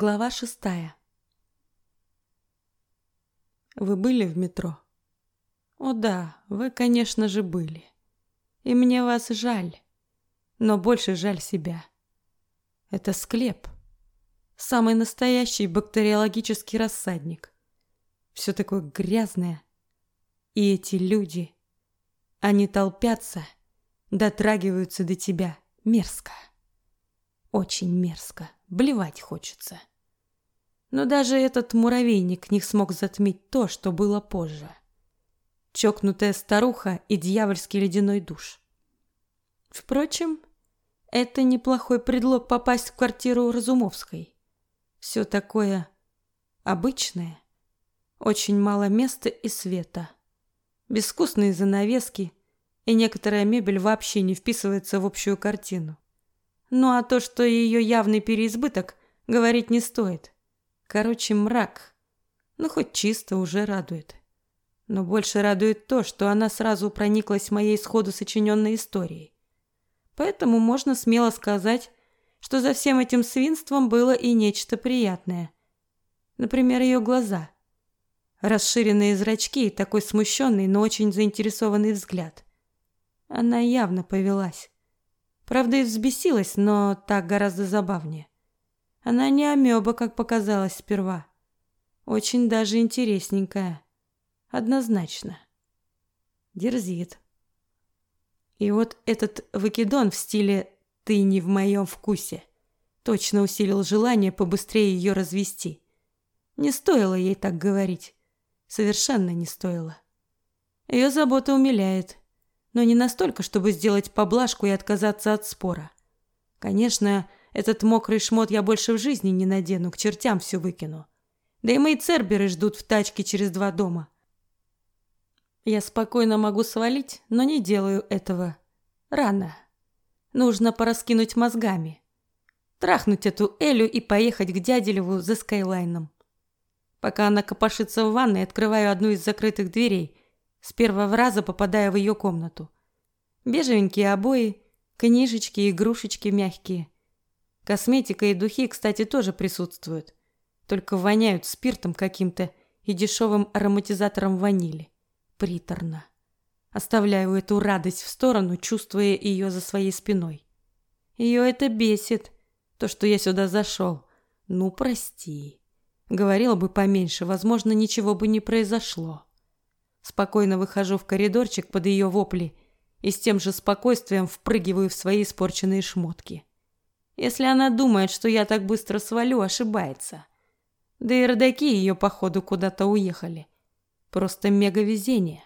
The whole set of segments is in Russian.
Глава шестая. Вы были в метро? О да, вы, конечно же, были. И мне вас жаль, но больше жаль себя. Это склеп. Самый настоящий бактериологический рассадник. Все такое грязное. И эти люди, они толпятся, дотрагиваются до тебя. Мерзко. Очень мерзко. Блевать хочется. Но даже этот муравейник не смог затмить то, что было позже. Чокнутая старуха и дьявольский ледяной душ. Впрочем, это неплохой предлог попасть в квартиру Разумовской. Все такое обычное. Очень мало места и света. Безвкусные занавески, и некоторая мебель вообще не вписывается в общую картину. Ну а то, что ее явный переизбыток, говорить не стоит. Короче, мрак. Ну хоть чисто уже радует. Но больше радует то, что она сразу прониклась моей сходу сочиненной историей. Поэтому можно смело сказать, что за всем этим свинством было и нечто приятное. Например, ее глаза. Расширенные зрачки и такой смущенный, но очень заинтересованный взгляд. Она явно повелась. Правда, и взбесилась, но так гораздо забавнее. Она не амеба, как показалось сперва. Очень даже интересненькая. Однозначно. Дерзит. И вот этот выкидон в стиле «ты не в моем вкусе» точно усилил желание побыстрее ее развести. Не стоило ей так говорить. Совершенно не стоило. Ее забота умиляет но не настолько, чтобы сделать поблажку и отказаться от спора. Конечно, этот мокрый шмот я больше в жизни не надену, к чертям все выкину. Да и мои церберы ждут в тачке через два дома. Я спокойно могу свалить, но не делаю этого. Рано. Нужно пораскинуть мозгами. Трахнуть эту Элю и поехать к Дяделеву за Скайлайном. Пока она копошится в ванной, открываю одну из закрытых дверей с первого раза попадая в ее комнату. Бежевенькие обои, книжечки, игрушечки мягкие. Косметика и духи, кстати, тоже присутствуют. Только воняют спиртом каким-то и дешевым ароматизатором ванили. Приторно. Оставляю эту радость в сторону, чувствуя ее за своей спиной. Ее это бесит, то, что я сюда зашел. Ну, прости. Говорила бы поменьше, возможно, ничего бы не произошло. Спокойно выхожу в коридорчик под ее вопли и с тем же спокойствием впрыгиваю в свои испорченные шмотки. Если она думает, что я так быстро свалю, ошибается. Да и родаки ее, походу, куда-то уехали. Просто мега-везение.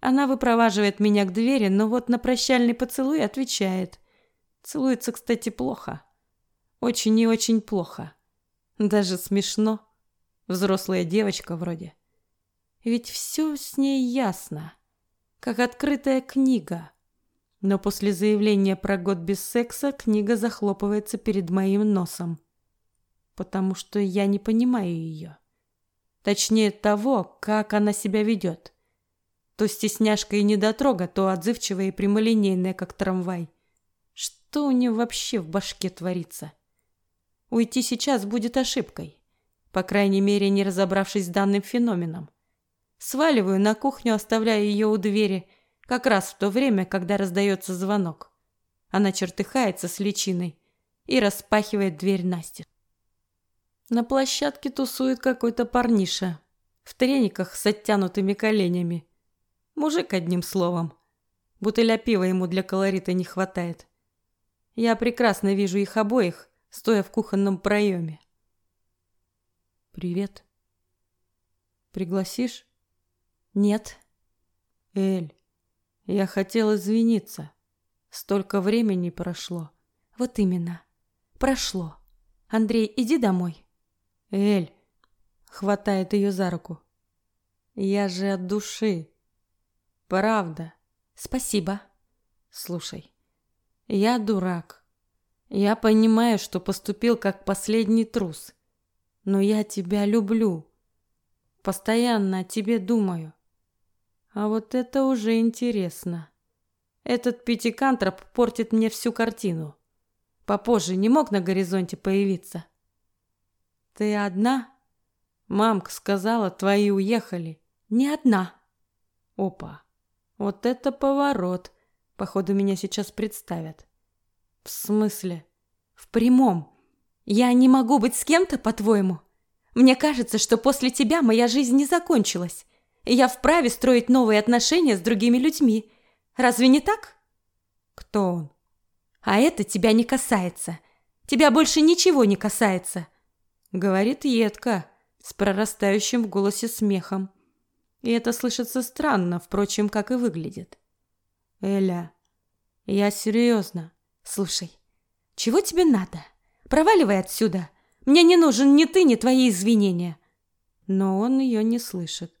Она выпроваживает меня к двери, но вот на прощальный поцелуй отвечает. Целуется, кстати, плохо. Очень и очень плохо. Даже смешно. Взрослая девочка вроде. Ведь все с ней ясно, как открытая книга. Но после заявления про год без секса книга захлопывается перед моим носом, потому что я не понимаю ее. Точнее того, как она себя ведет. То стесняшка и недотрога, то отзывчивая и прямолинейная, как трамвай. Что у нее вообще в башке творится? Уйти сейчас будет ошибкой, по крайней мере, не разобравшись с данным феноменом. Сваливаю на кухню, оставляя ее у двери, как раз в то время, когда раздается звонок. Она чертыхается с личиной и распахивает дверь Насти. На площадке тусует какой-то парниша в трениках с оттянутыми коленями. Мужик одним словом. Бутыля пива ему для колорита не хватает. Я прекрасно вижу их обоих, стоя в кухонном проеме. «Привет. Пригласишь?» Нет. Эль, я хотел извиниться. Столько времени прошло. Вот именно. Прошло. Андрей, иди домой. Эль, хватает ее за руку. Я же от души. Правда. Спасибо. Слушай, я дурак. Я понимаю, что поступил как последний трус. Но я тебя люблю. Постоянно о тебе думаю. А вот это уже интересно. Этот пятикантроп портит мне всю картину. Попозже не мог на горизонте появиться. Ты одна? Мамка сказала, твои уехали. Не одна. Опа. Вот это поворот. Походу, меня сейчас представят. В смысле? В прямом. Я не могу быть с кем-то, по-твоему? Мне кажется, что после тебя моя жизнь не закончилась, и я вправе строить новые отношения с другими людьми. Разве не так? Кто он? А это тебя не касается. Тебя больше ничего не касается. Говорит едко, с прорастающим в голосе смехом. И это слышится странно, впрочем, как и выглядит. Эля, я серьезно. Слушай, чего тебе надо? Проваливай отсюда. Мне не нужен ни ты, ни твои извинения. Но он ее не слышит.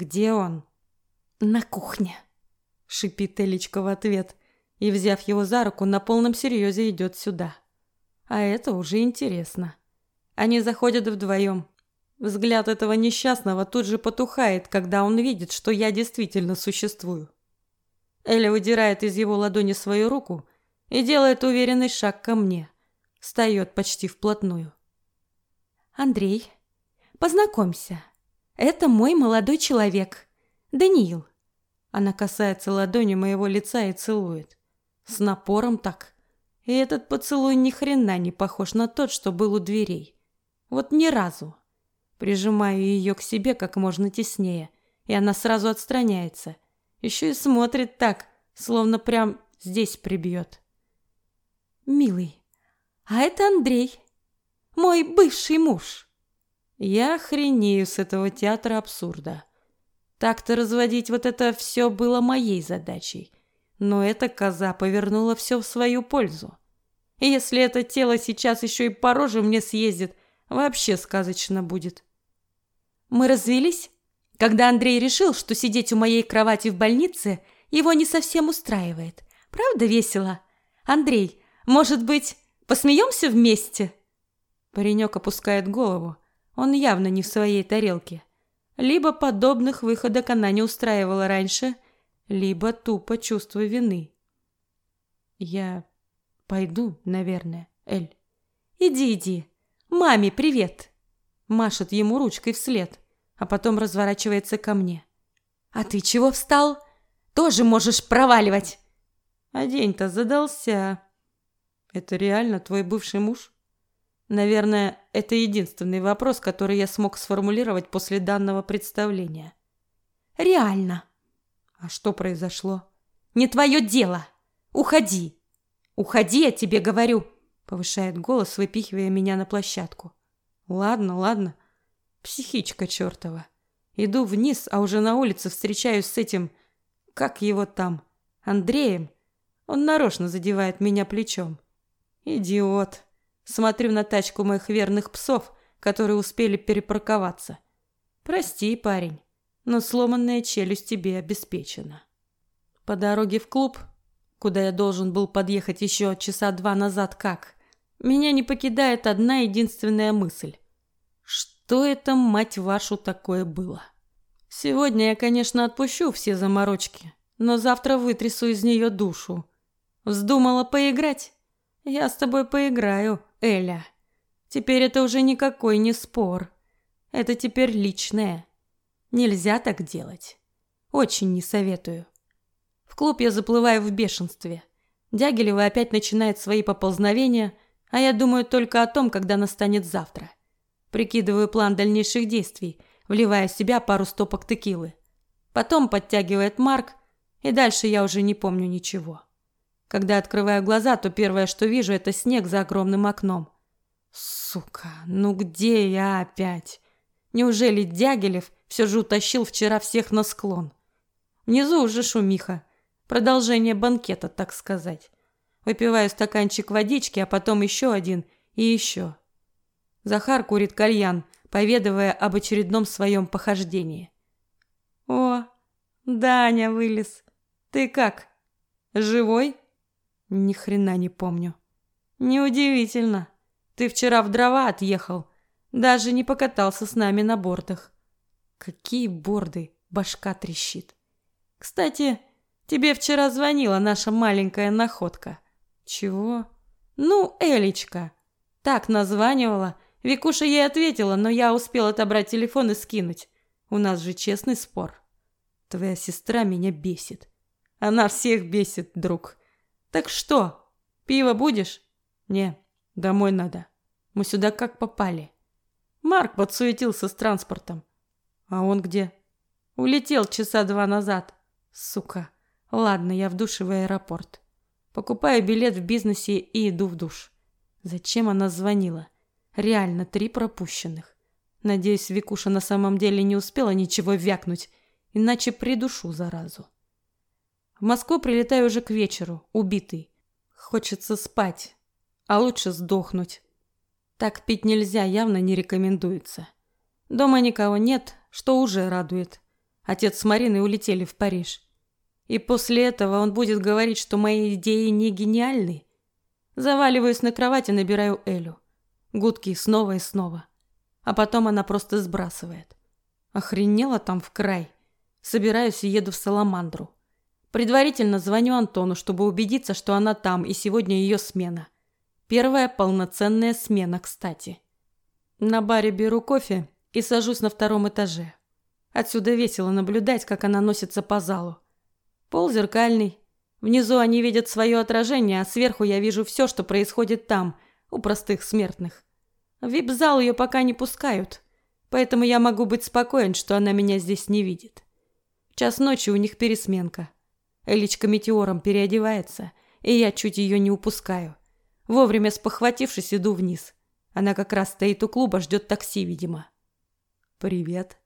Где он? На кухне. Шипит Элечка в ответ и, взяв его за руку, на полном серьезе идет сюда. А это уже интересно. Они заходят вдвоем. Взгляд этого несчастного тут же потухает, когда он видит, что я действительно существую. Эля выдирает из его ладони свою руку и делает уверенный шаг ко мне. Встает почти вплотную. «Андрей, познакомься. Это мой молодой человек, Даниил». Она касается ладони моего лица и целует. С напором так. И этот поцелуй ни хрена не похож на тот, что был у дверей. Вот ни разу. Прижимаю ее к себе как можно теснее, и она сразу отстраняется. Еще и смотрит так, словно прям здесь прибьет. «Милый, а это Андрей, мой бывший муж». Я охренею с этого театра абсурда. Так-то разводить вот это все было моей задачей. Но эта коза повернула все в свою пользу. И если это тело сейчас еще и по роже мне съездит, вообще сказочно будет. Мы развелись, когда Андрей решил, что сидеть у моей кровати в больнице его не совсем устраивает. Правда весело? Андрей, может быть, посмеемся вместе? Паренек опускает голову. Он явно не в своей тарелке. Либо подобных выходок она не устраивала раньше, либо тупо чувство вины. Я пойду, наверное, Эль. Иди, иди. Маме привет. Машет ему ручкой вслед, а потом разворачивается ко мне. А ты чего встал? Тоже можешь проваливать. А день-то задался. Это реально твой бывший муж? Наверное, это единственный вопрос, который я смог сформулировать после данного представления. Реально. А что произошло? Не твое дело. Уходи. Уходи, я тебе говорю, повышает голос, выпихивая меня на площадку. Ладно, ладно. Психичка чертова. Иду вниз, а уже на улице встречаюсь с этим, как его там, Андреем. Он нарочно задевает меня плечом. Идиот. Смотрю на тачку моих верных псов, которые успели перепарковаться. Прости, парень но сломанная челюсть тебе обеспечена. По дороге в клуб, куда я должен был подъехать еще часа два назад как, меня не покидает одна единственная мысль. Что это, мать вашу, такое было? Сегодня я, конечно, отпущу все заморочки, но завтра вытрясу из нее душу. Вздумала поиграть? Я с тобой поиграю, Эля. Теперь это уже никакой не спор. Это теперь личное. Нельзя так делать. Очень не советую. В клуб я заплываю в бешенстве. Дягилева опять начинает свои поползновения, а я думаю только о том, когда настанет завтра. Прикидываю план дальнейших действий, вливая в себя пару стопок текилы. Потом подтягивает Марк, и дальше я уже не помню ничего. Когда открываю глаза, то первое, что вижу, это снег за огромным окном. Сука, ну где я опять? Неужели Дягилев все же утащил вчера всех на склон? Внизу уже шумиха. Продолжение банкета, так сказать. Выпиваю стаканчик водички, а потом еще один и еще. Захар курит кальян, поведывая об очередном своем похождении. «О, Даня вылез. Ты как? Живой?» «Ни хрена не помню». «Неудивительно. Ты вчера в дрова отъехал, даже не покатался с нами на бортах. Какие борды, башка трещит. Кстати, тебе вчера звонила наша маленькая находка. Чего? Ну, Элечка. Так названивала Викуша ей ответила, но я успел отобрать телефон и скинуть. У нас же честный спор. Твоя сестра меня бесит. Она всех бесит, друг. Так что, пиво будешь? Не, домой надо. Мы сюда как попали. Марк подсуетился с транспортом. А он где? Улетел часа два назад. Сука. Ладно, я в душе в аэропорт. Покупаю билет в бизнесе и иду в душ. Зачем она звонила? Реально три пропущенных. Надеюсь, Викуша на самом деле не успела ничего вякнуть, иначе придушу заразу. В Москву прилетаю уже к вечеру, убитый. Хочется спать, а лучше сдохнуть. Так пить нельзя, явно не рекомендуется. Дома никого нет, что уже радует. Отец с Мариной улетели в Париж. И после этого он будет говорить, что мои идеи не гениальны. Заваливаюсь на кровать и набираю Элю. Гудки снова и снова. А потом она просто сбрасывает. Охренела там в край. Собираюсь и еду в Саламандру. Предварительно звоню Антону, чтобы убедиться, что она там, и сегодня ее смена. Первая полноценная смена, кстати. На баре беру кофе и сажусь на втором этаже. Отсюда весело наблюдать, как она носится по залу. Пол зеркальный. Внизу они видят свое отражение, а сверху я вижу все, что происходит там, у простых смертных. В вип-зал ее пока не пускают, поэтому я могу быть спокоен, что она меня здесь не видит. Час ночи у них пересменка. Элечка метеором переодевается, и я чуть ее не упускаю. Вовремя спохватившись, иду вниз. Она как раз стоит у клуба, ждет такси, видимо. «Привет».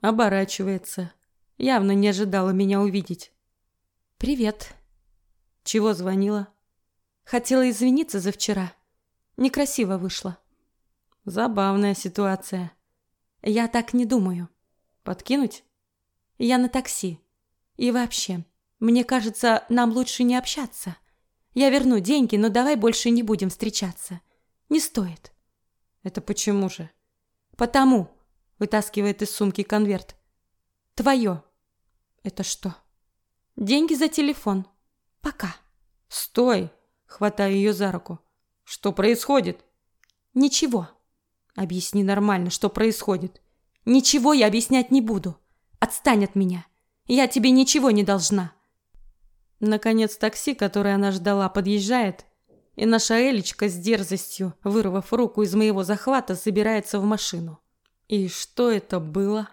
Оборачивается. Явно не ожидала меня увидеть. «Привет». «Чего звонила?» «Хотела извиниться за вчера. Некрасиво вышло». «Забавная ситуация». «Я так не думаю». «Подкинуть?» «Я на такси. И вообще, мне кажется, нам лучше не общаться. Я верну деньги, но давай больше не будем встречаться. Не стоит». «Это почему же?» «Потому», — вытаскивает из сумки конверт. «Твое». «Это что?» Деньги за телефон. Пока. Стой, хватаю ее за руку. Что происходит? Ничего. Объясни нормально, что происходит. Ничего я объяснять не буду. Отстань от меня. Я тебе ничего не должна. Наконец такси, которое она ждала, подъезжает, и наша Элечка с дерзостью, вырвав руку из моего захвата, собирается в машину. И что это было?